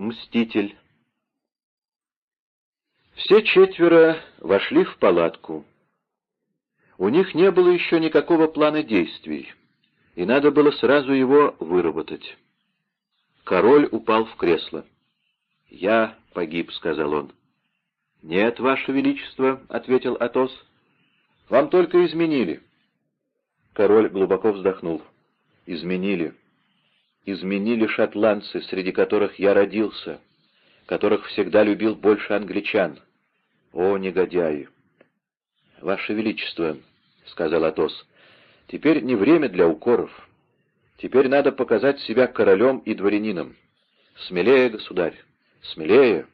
Мститель. Все четверо вошли в палатку. У них не было еще никакого плана действий, и надо было сразу его выработать. Король упал в кресло. «Я погиб», — сказал он. «Нет, Ваше Величество», — ответил Атос. «Вам только изменили». Король глубоко вздохнул. «Изменили изменили шотландцы, среди которых я родился, которых всегда любил больше англичан. О, негодяи! Ваше Величество, — сказал Атос, — теперь не время для укоров. Теперь надо показать себя королем и дворянином. Смелее, государь, смелее.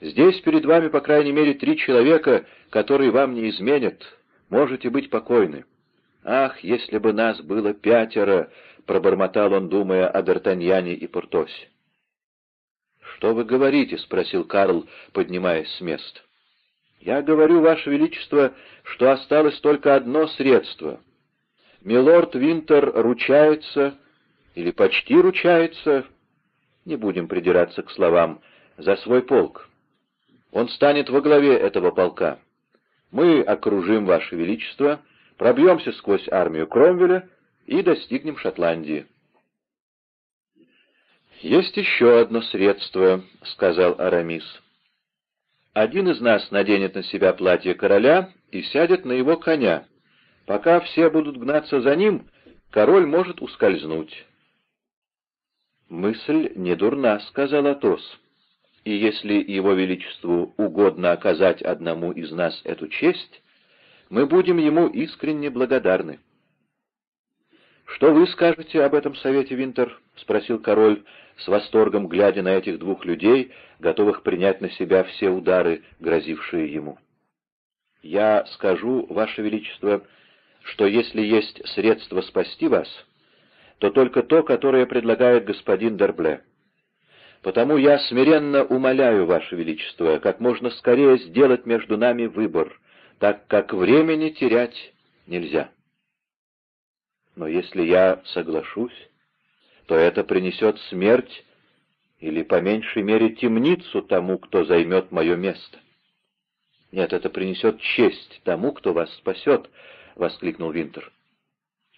Здесь перед вами, по крайней мере, три человека, которые вам не изменят. Можете быть покойны. Ах, если бы нас было пятеро, — пробормотал он, думая о Д'Артаньяне и Портосе. «Что вы говорите?» — спросил Карл, поднимаясь с места. «Я говорю, Ваше Величество, что осталось только одно средство. Милорд Винтер ручается, или почти ручается, не будем придираться к словам, за свой полк. Он станет во главе этого полка. Мы окружим Ваше Величество, пробьемся сквозь армию Кромвеля и достигнем Шотландии. «Есть еще одно средство», — сказал Арамис. «Один из нас наденет на себя платье короля и сядет на его коня. Пока все будут гнаться за ним, король может ускользнуть». «Мысль не дурна», — сказал Атос. «И если его величеству угодно оказать одному из нас эту честь, мы будем ему искренне благодарны». «Что вы скажете об этом совете, Винтер?» — спросил король, с восторгом глядя на этих двух людей, готовых принять на себя все удары, грозившие ему. «Я скажу, Ваше Величество, что если есть средство спасти вас, то только то, которое предлагает господин Дербле. Потому я смиренно умоляю, Ваше Величество, как можно скорее сделать между нами выбор, так как времени терять нельзя». Но если я соглашусь, то это принесет смерть или, по меньшей мере, темницу тому, кто займет мое место. Нет, это принесет честь тому, кто вас спасет, — воскликнул Винтер.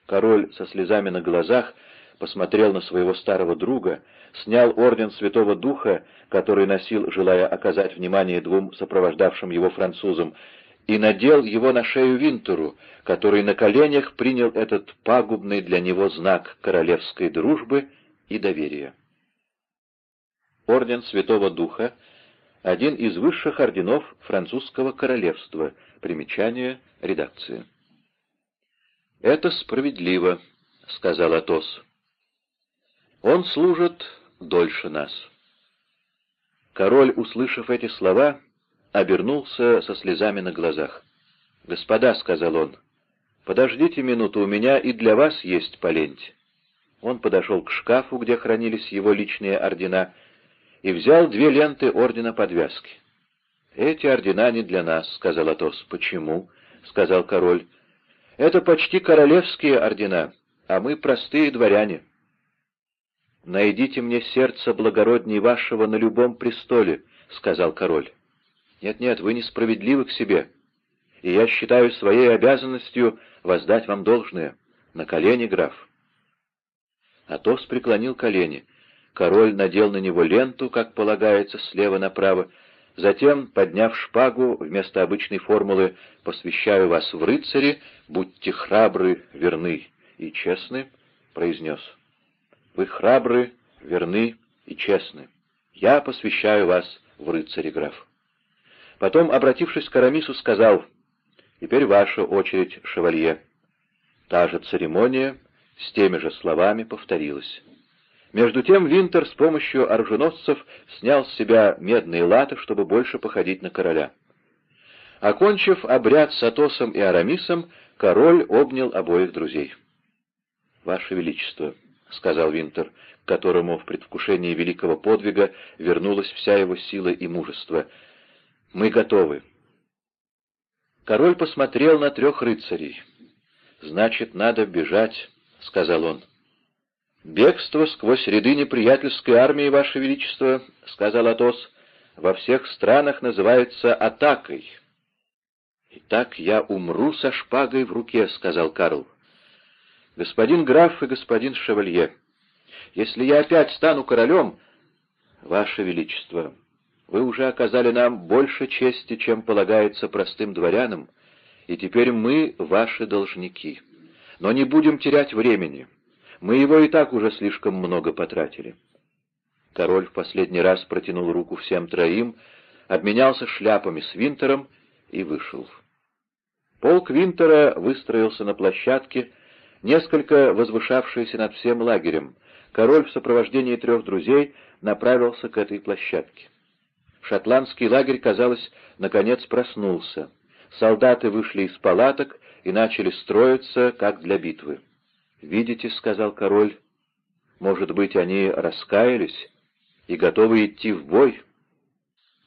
Король со слезами на глазах посмотрел на своего старого друга, снял орден Святого Духа, который носил, желая оказать внимание двум сопровождавшим его французам, и надел его на шею Винтеру, который на коленях принял этот пагубный для него знак королевской дружбы и доверия. Орден Святого Духа — один из высших орденов французского королевства. Примечание редакции. «Это справедливо», — сказал Атос. «Он служит дольше нас». Король, услышав эти слова, обернулся со слезами на глазах. «Господа», — сказал он, — «подождите минуту, у меня и для вас есть поленьте». Он подошел к шкафу, где хранились его личные ордена, и взял две ленты ордена подвязки. «Эти ордена не для нас», — сказал Атос. «Почему?» — сказал король. «Это почти королевские ордена, а мы простые дворяне». «Найдите мне сердце благородней вашего на любом престоле», — сказал король. Нет-нет, вы несправедливы к себе, и я считаю своей обязанностью воздать вам должное. На колени, граф. Атос преклонил колени. Король надел на него ленту, как полагается, слева направо. Затем, подняв шпагу, вместо обычной формулы «посвящаю вас в рыцари, будьте храбры, верны и честны», произнес. «Вы храбры, верны и честны. Я посвящаю вас в рыцари, граф». Потом, обратившись к Арамису, сказал, «Теперь ваша очередь, шевалье». Та же церемония с теми же словами повторилась. Между тем Винтер с помощью оруженосцев снял с себя медные латы, чтобы больше походить на короля. Окончив обряд с Атосом и Арамисом, король обнял обоих друзей. «Ваше Величество», — сказал Винтер, к которому в предвкушении великого подвига вернулась вся его сила и мужество, — мы готовы. Король посмотрел на трех рыцарей. «Значит, надо бежать», — сказал он. «Бегство сквозь ряды неприятельской армии, Ваше Величество, — сказал Атос, — во всех странах называется атакой». «Итак я умру со шпагой в руке», — сказал Карл. «Господин граф и господин шевалье, если я опять стану королем, Ваше Величество, вы уже оказали нам больше чести, чем полагается простым дворянам, и теперь мы ваши должники. Но не будем терять времени. Мы его и так уже слишком много потратили». Король в последний раз протянул руку всем троим, обменялся шляпами с Винтером и вышел. Полк Винтера выстроился на площадке, несколько возвышавшейся над всем лагерем. Король в сопровождении трех друзей направился к этой площадке. Шотландский лагерь, казалось, наконец проснулся. Солдаты вышли из палаток и начали строиться, как для битвы. «Видите», — сказал король, — «может быть, они раскаялись и готовы идти в бой?»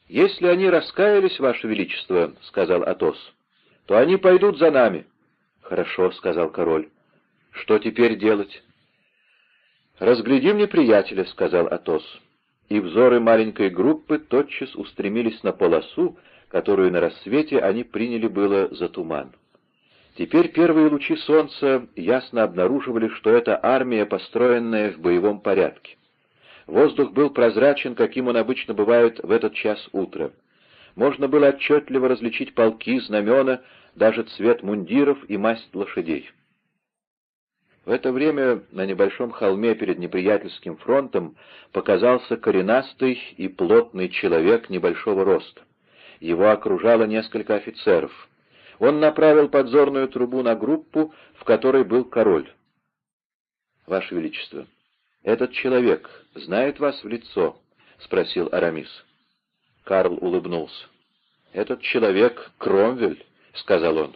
«Если они раскаялись, Ваше Величество», — сказал Атос, — «то они пойдут за нами». «Хорошо», — сказал король. «Что теперь делать?» «Разглядим неприятеля», — сказал Атос. И взоры маленькой группы тотчас устремились на полосу, которую на рассвете они приняли было за туман. Теперь первые лучи солнца ясно обнаруживали, что это армия, построенная в боевом порядке. Воздух был прозрачен, каким он обычно бывает в этот час утра. Можно было отчетливо различить полки, знамена, даже цвет мундиров и масть лошадей. В это время на небольшом холме перед неприятельским фронтом показался коренастый и плотный человек небольшого роста. Его окружало несколько офицеров. Он направил подзорную трубу на группу, в которой был король. «Ваше Величество, этот человек знает вас в лицо?» — спросил Арамис. Карл улыбнулся. «Этот человек — Кромвель», — сказал он.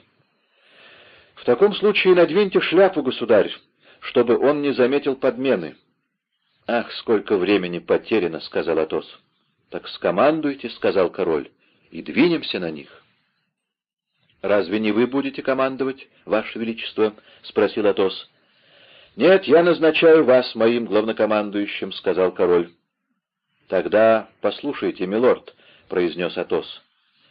«В таком случае надвиньте шляпу, государь, чтобы он не заметил подмены». «Ах, сколько времени потеряно», — сказал Атос. «Так скомандуйте», — сказал король и двинемся на них. «Разве не вы будете командовать, Ваше Величество?» — спросил Атос. «Нет, я назначаю вас моим главнокомандующим», — сказал король. «Тогда послушайте, милорд», — произнес Атос.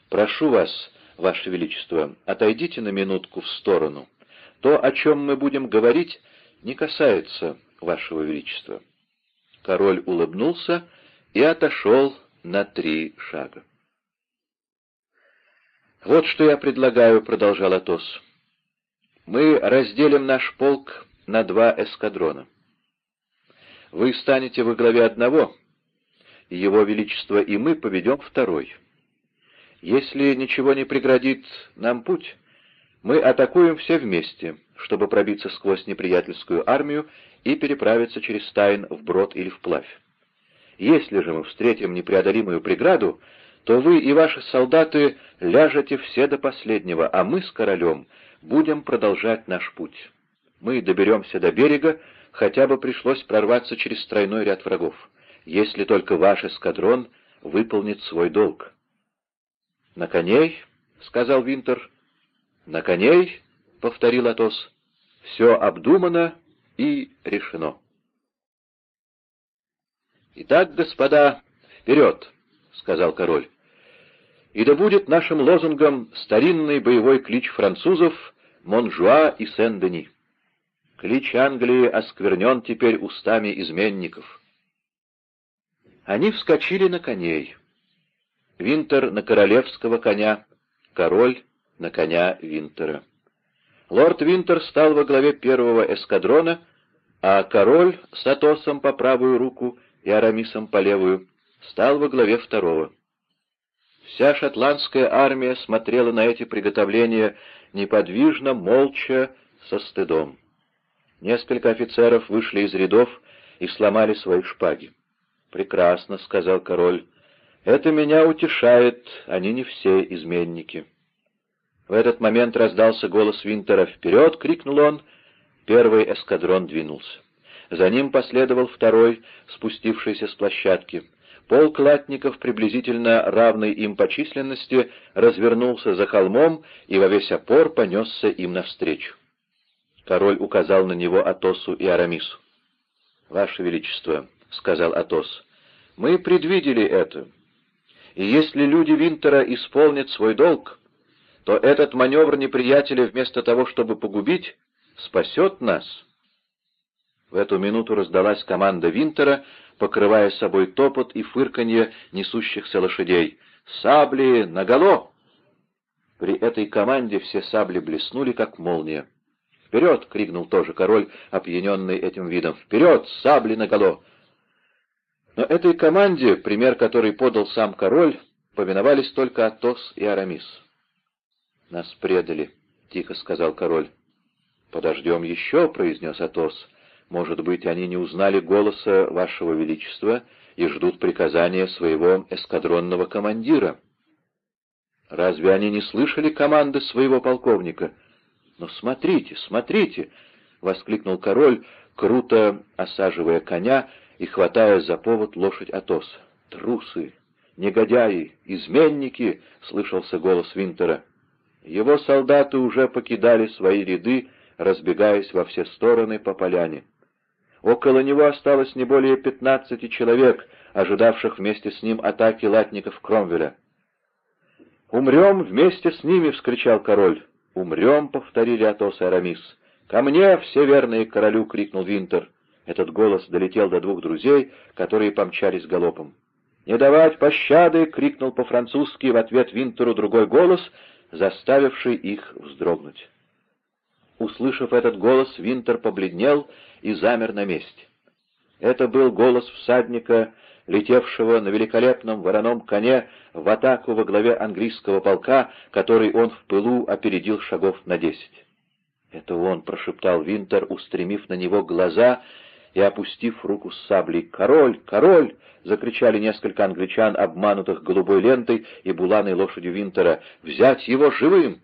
«Прошу вас, Ваше Величество, отойдите на минутку в сторону. То, о чем мы будем говорить, не касается Вашего Величества». Король улыбнулся и отошел на три шага. «Вот что я предлагаю», — продолжал Атос. «Мы разделим наш полк на два эскадрона. Вы станете во главе одного, и Его Величество и мы поведем второй. Если ничего не преградит нам путь, мы атакуем все вместе, чтобы пробиться сквозь неприятельскую армию и переправиться через Стайн вброд или вплавь. Если же мы встретим непреодолимую преграду, то вы и ваши солдаты ляжете все до последнего, а мы с королем будем продолжать наш путь. Мы доберемся до берега, хотя бы пришлось прорваться через тройной ряд врагов, если только ваш эскадрон выполнит свой долг. — На коней, — сказал Винтер. — На коней, — повторил Атос. — Все обдумано и решено. — Итак, господа, вперед! — сказал король. «И да будет нашим лозунгом старинный боевой клич французов Монжуа и Сен-Дени. Клич Англии осквернен теперь устами изменников». Они вскочили на коней. Винтер на королевского коня, король на коня Винтера. Лорд Винтер стал во главе первого эскадрона, а король с Атосом по правую руку и Арамисом по левую стал во главе второго. Вся шотландская армия смотрела на эти приготовления неподвижно, молча, со стыдом. Несколько офицеров вышли из рядов и сломали свои шпаги. «Прекрасно», — сказал король, — «это меня утешает, они не все изменники». В этот момент раздался голос Винтера «Вперед!» — крикнул он. Первый эскадрон двинулся. За ним последовал второй, спустившийся с площадки. Полк латников, приблизительно равный им по численности, развернулся за холмом и во весь опор понесся им навстречу. Король указал на него Атосу и Арамису. «Ваше Величество», — сказал Атос, — «мы предвидели это, и если люди Винтера исполнят свой долг, то этот маневр неприятеля вместо того, чтобы погубить, спасет нас». В эту минуту раздалась команда Винтера, покрывая собой топот и фырканье несущихся лошадей. «Сабли наголо!» При этой команде все сабли блеснули, как молния. «Вперед!» — крикнул тоже король, опьяненный этим видом. «Вперед! Сабли наголо!» Но этой команде, пример которой подал сам король, повиновались только Атос и Арамис. «Нас предали», — тихо сказал король. «Подождем еще», — произнес Атос. «Может быть, они не узнали голоса вашего величества и ждут приказания своего эскадронного командира». «Разве они не слышали команды своего полковника?» «Но смотрите, смотрите!» — воскликнул король, круто осаживая коня и хватая за повод лошадь Атоса. «Трусы! Негодяи! Изменники!» — слышался голос Винтера. Его солдаты уже покидали свои ряды, разбегаясь во все стороны по поляне. Около него осталось не более пятнадцати человек, ожидавших вместе с ним атаки латников Кромвеля. «Умрем вместе с ними!» — вскричал король. «Умрем!» — повторили Атос и Арамис. «Ко мне, все верные королю!» — крикнул Винтер. Этот голос долетел до двух друзей, которые помчались галопом. «Не давать пощады!» — крикнул по-французски в ответ Винтеру другой голос, заставивший их вздрогнуть. Услышав этот голос, Винтер побледнел и замер на месте. Это был голос всадника, летевшего на великолепном вороном коне в атаку во главе английского полка, который он в пылу опередил шагов на десять. «Это он», — прошептал Винтер, устремив на него глаза и опустив руку с саблей. «Король! Король!» — закричали несколько англичан, обманутых голубой лентой и буланой лошадью Винтера. «Взять его живым!»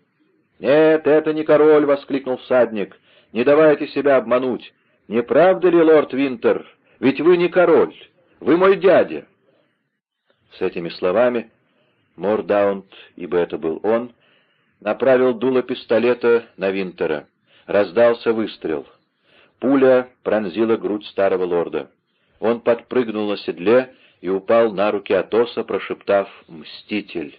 «Нет, это не король!» — воскликнул всадник. «Не давайте себя обмануть! Не правда ли, лорд Винтер? Ведь вы не король, вы мой дядя!» С этими словами Мордаунд, ибо это был он, направил дуло пистолета на Винтера. Раздался выстрел — Пуля пронзила грудь старого лорда. Он подпрыгнул на седле и упал на руки Атоса, прошептав «Мститель».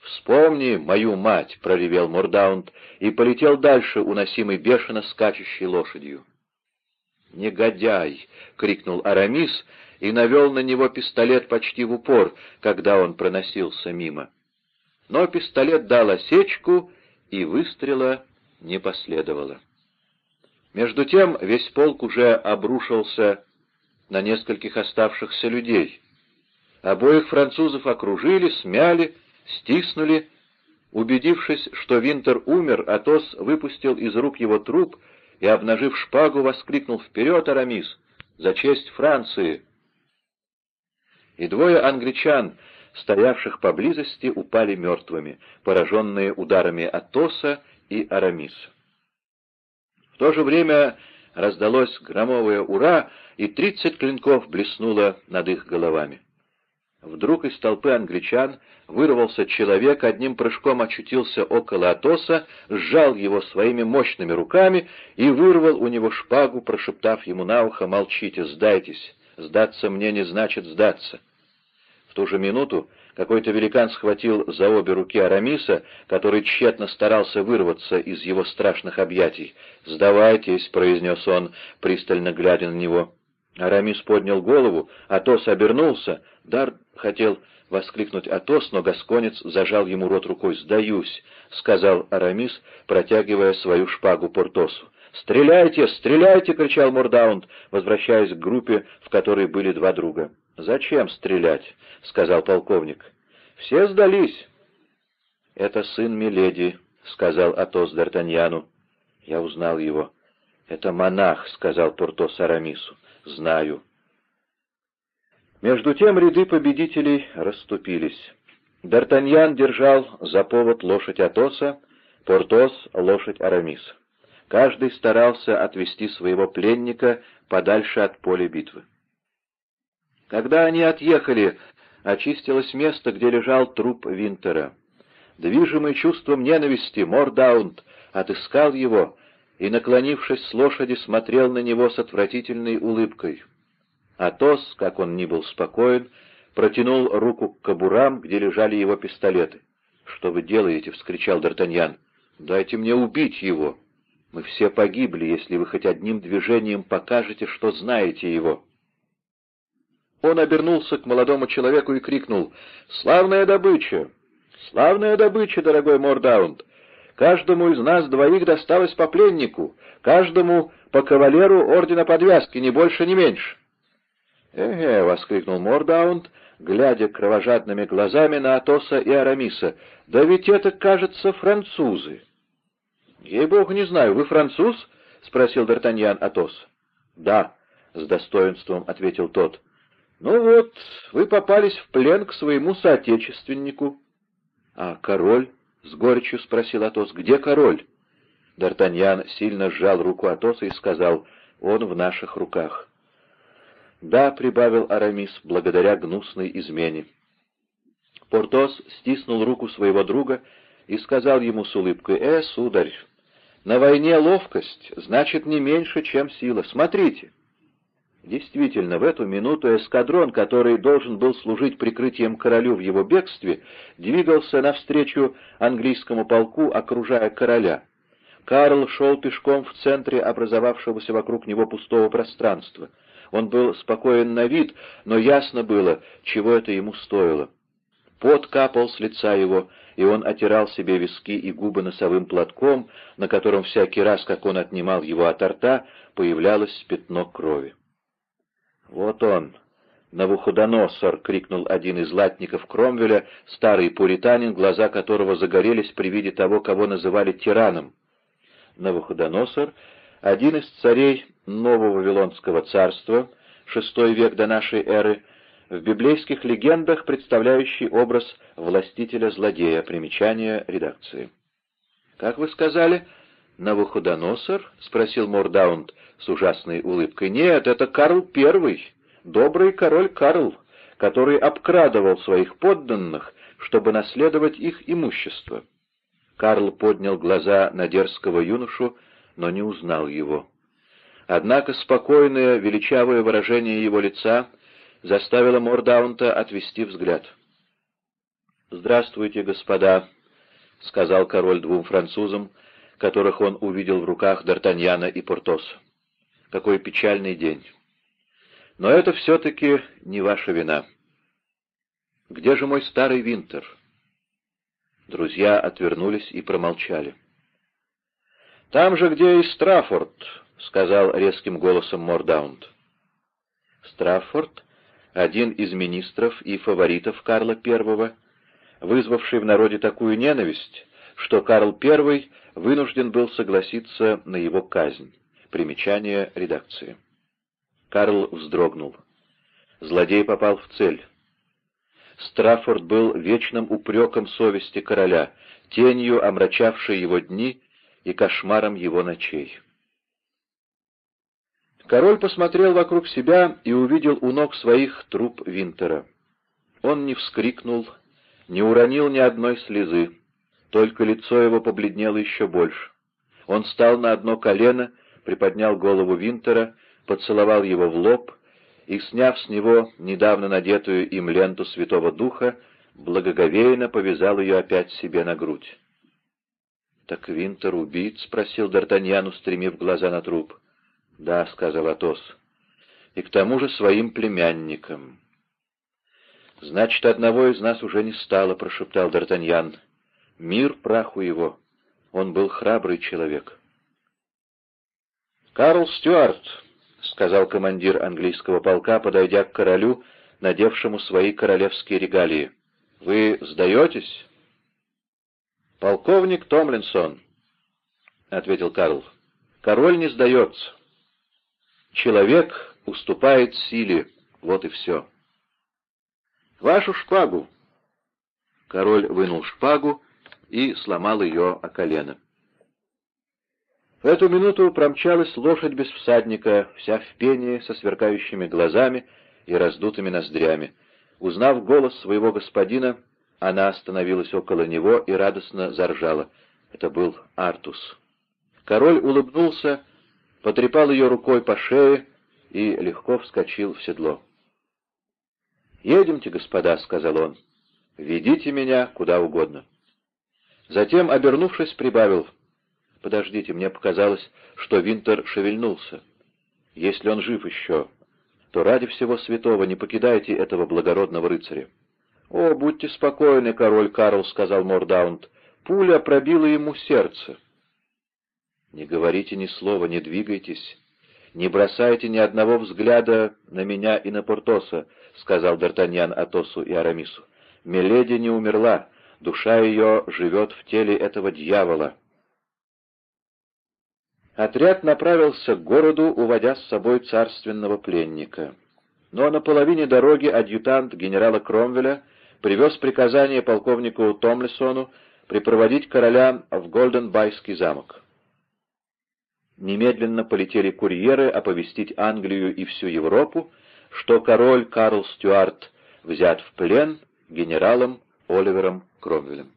«Вспомни мою мать!» — проревел Мордаунд и полетел дальше, уносимый бешено скачущей лошадью. «Негодяй!» — крикнул Арамис и навел на него пистолет почти в упор, когда он проносился мимо. Но пистолет дал осечку, и выстрела не последовало. Между тем весь полк уже обрушился на нескольких оставшихся людей. Обоих французов окружили, смяли, стиснули. Убедившись, что Винтер умер, Атос выпустил из рук его труп и, обнажив шпагу, воскликнул «Вперед, Арамис! За честь Франции!» И двое англичан, стоявших поблизости, упали мертвыми, пораженные ударами Атоса и Арамиса. То же время раздалось громовое «Ура!» и тридцать клинков блеснуло над их головами. Вдруг из толпы англичан вырвался человек, одним прыжком очутился около Атоса, сжал его своими мощными руками и вырвал у него шпагу, прошептав ему на ухо «Молчите, сдайтесь, сдаться мне не значит сдаться». В ту же минуту какой-то великан схватил за обе руки Арамиса, который тщетно старался вырваться из его страшных объятий. «Сдавайтесь», — произнес он, пристально глядя на него. Арамис поднял голову, Атос обернулся. Дар хотел воскликнуть Атос, но Гасконец зажал ему рот рукой. «Сдаюсь», — сказал Арамис, протягивая свою шпагу Портосу. «Стреляйте! Стреляйте!» — кричал Мордаунд, возвращаясь к группе, в которой были два друга. «Зачем стрелять?» — сказал полковник. «Все сдались». «Это сын Миледи», — сказал Атос Д'Артаньяну. Я узнал его. «Это монах», — сказал Портос Арамису. «Знаю». Между тем ряды победителей расступились. Д'Артаньян держал за повод лошадь Атоса, Портос — лошадь Арамиса. Каждый старался отвести своего пленника подальше от поля битвы. Когда они отъехали, очистилось место, где лежал труп Винтера. Движимый чувством ненависти, Мордаунд отыскал его и, наклонившись с лошади, смотрел на него с отвратительной улыбкой. Атос, как он ни был спокоен, протянул руку к кобурам, где лежали его пистолеты. «Что вы делаете?» — вскричал Д'Артаньян. «Дайте мне убить его. Мы все погибли, если вы хоть одним движением покажете, что знаете его». Он обернулся к молодому человеку и крикнул «Славная добыча! Славная добыча, дорогой Мордаунд! Каждому из нас двоих досталось по пленнику, каждому по кавалеру ордена подвязки, ни больше, ни меньше». «Э-э!» — воскликнул Мордаунд, глядя кровожадными глазами на Атоса и Арамиса. «Да ведь это, кажется, французы!» «Ей-богу, не знаю, вы француз?» — спросил Д'Артаньян Атос. «Да», — с достоинством ответил тот. «Ну вот, вы попались в плен к своему соотечественнику». «А король?» — с горечью спросил Атос. «Где король?» Д'Артаньян сильно сжал руку Атоса и сказал, «Он в наших руках». «Да», — прибавил Арамис, благодаря гнусной измене. Портос стиснул руку своего друга и сказал ему с улыбкой, «Э, сударь, на войне ловкость значит не меньше, чем сила. Смотрите». Действительно, в эту минуту эскадрон, который должен был служить прикрытием королю в его бегстве, двигался навстречу английскому полку, окружая короля. Карл шел пешком в центре образовавшегося вокруг него пустого пространства. Он был спокоен на вид, но ясно было, чего это ему стоило. Пот капал с лица его, и он отирал себе виски и губы носовым платком, на котором всякий раз, как он отнимал его от рта, появлялось пятно крови. «Вот он!» «Навуходоносор!» — крикнул один из латников Кромвеля, старый пуританин, глаза которого загорелись при виде того, кого называли тираном. Навуходоносор — один из царей Нового Вавилонского царства, шестой век до нашей эры, в библейских легендах представляющий образ властителя-злодея, примечание редакции. «Как вы сказали, Навуходоносор?» — спросил Мордаунд с ужасной улыбкой. «Нет, это Карл Первый, добрый король Карл, который обкрадывал своих подданных, чтобы наследовать их имущество». Карл поднял глаза на дерзкого юношу, но не узнал его. Однако спокойное, величавое выражение его лица заставило Мордаунта отвести взгляд. «Здравствуйте, господа», — сказал король двум французам, которых он увидел в руках Д'Артаньяна и Портоса. «Какой печальный день! Но это все-таки не ваша вина. Где же мой старый Винтер?» Друзья отвернулись и промолчали. «Там же, где и Страффорд», — сказал резким голосом Мордаунд. Страффорд, один из министров и фаворитов Карла I, вызвавший в народе такую ненависть, что Карл I вынужден был согласиться на его казнь. Примечание редакции. Карл вздрогнул. Злодей попал в цель. Страффорд был вечным упреком совести короля, тенью омрачавшей его дни и кошмаром его ночей. Король посмотрел вокруг себя и увидел у ног своих труп Винтера. Он не вскрикнул, не уронил ни одной слезы, только лицо его побледнело еще больше. Он встал на одно колено, приподнял голову Винтера, поцеловал его в лоб и, сняв с него недавно надетую им ленту Святого Духа, благоговейно повязал ее опять себе на грудь. — Так Винтер убит? — спросил Д'Артаньян, устремив глаза на труп. — «Да», — сказал Атос, — «и к тому же своим племянникам». «Значит, одного из нас уже не стало», — прошептал Д'Артаньян. «Мир праху его. Он был храбрый человек». «Карл Стюарт», — сказал командир английского полка, подойдя к королю, надевшему свои королевские регалии. «Вы сдаетесь?» «Полковник Томлинсон», — ответил Карл. «Король не сдается». Человек уступает силе, вот и все. «Вашу шпагу!» Король вынул шпагу и сломал ее о колено. В эту минуту промчалась лошадь без всадника, вся в пении, со сверкающими глазами и раздутыми ноздрями. Узнав голос своего господина, она остановилась около него и радостно заржала. Это был Артус. Король улыбнулся, потрепал ее рукой по шее и легко вскочил в седло. «Едемте, господа», — сказал он, — «ведите меня куда угодно». Затем, обернувшись, прибавил, «Подождите, мне показалось, что Винтер шевельнулся. Если он жив еще, то ради всего святого не покидайте этого благородного рыцаря». «О, будьте спокойны, король Карл», — сказал Мордаунд, — «пуля пробила ему сердце». «Не говорите ни слова, не двигайтесь, не бросайте ни одного взгляда на меня и на Портоса», — сказал Д'Артаньян Атосу и Арамису. «Миледи не умерла, душа ее живет в теле этого дьявола». Отряд направился к городу, уводя с собой царственного пленника. Но на половине дороги адъютант генерала Кромвеля привез приказание полковнику Томлисону припроводить короля в Голденбайский замок. Немедленно полетели курьеры оповестить Англию и всю Европу, что король Карл Стюарт взят в плен генералом Оливером Кромвелем.